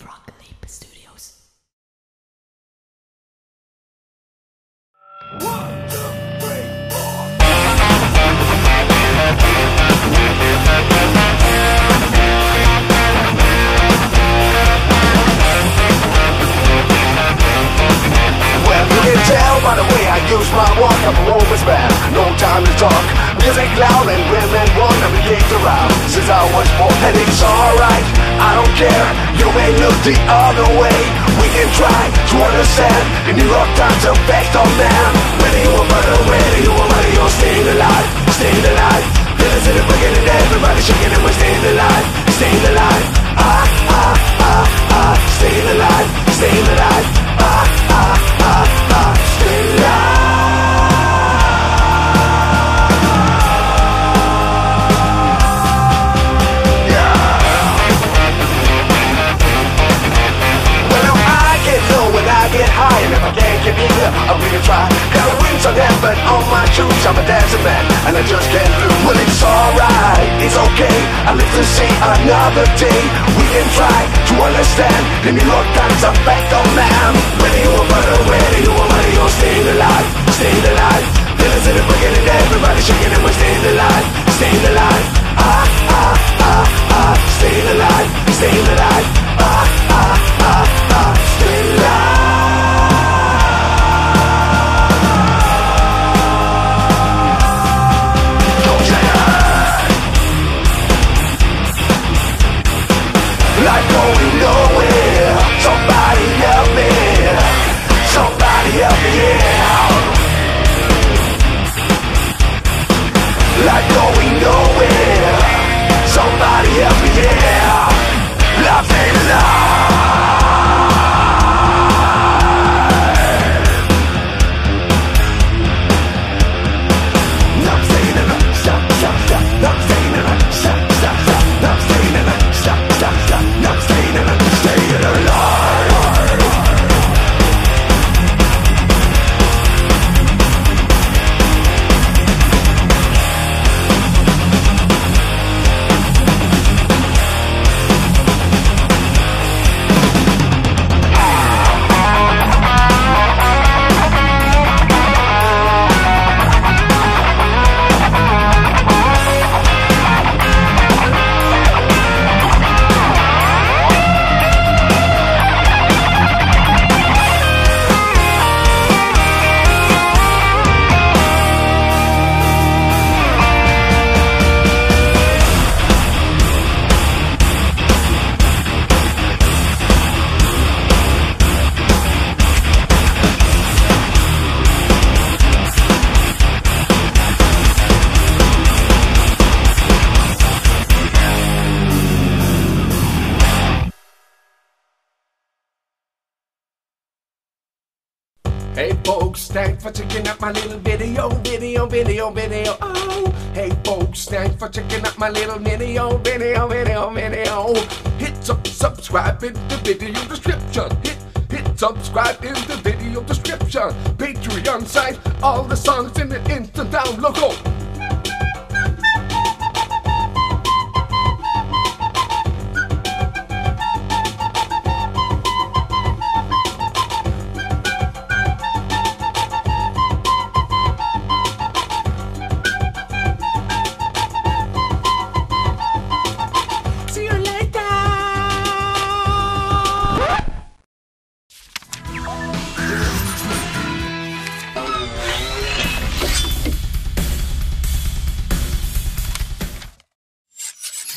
Leap Studios. Well, you can tell by the way I use my walk, I'm a woman's man. No time to talk. Music loud and women want to be around since I was born. And it's alright, I don't care. You may look the other way. We can try to understand the New York Times effect on man. Whether you want better, whether you want money, you're staying alive, staying alive. Feelings in the beginning, everybody shaking and we're staying alive, staying alive. Ah, ah, ah, ah, staying alive, staying alive. High, and if I can't get here, I'm gonna try. Got wings on heaven on my shoes, I'm a dancing man, and I just can't lose. Well, it's alright, it's okay. I live to see another day. We can try to understand the New York Times effect on man. Whether you want butter, whether you you're Life going nowhere. Hey folks, thanks for checking out my little video, video, video, video. Oh, hey folks, thanks for checking out my little video, video, video, video. Hit some subscribe in the video description. Hit hit subscribe in the video description. Patreon site, all the songs in the instant download.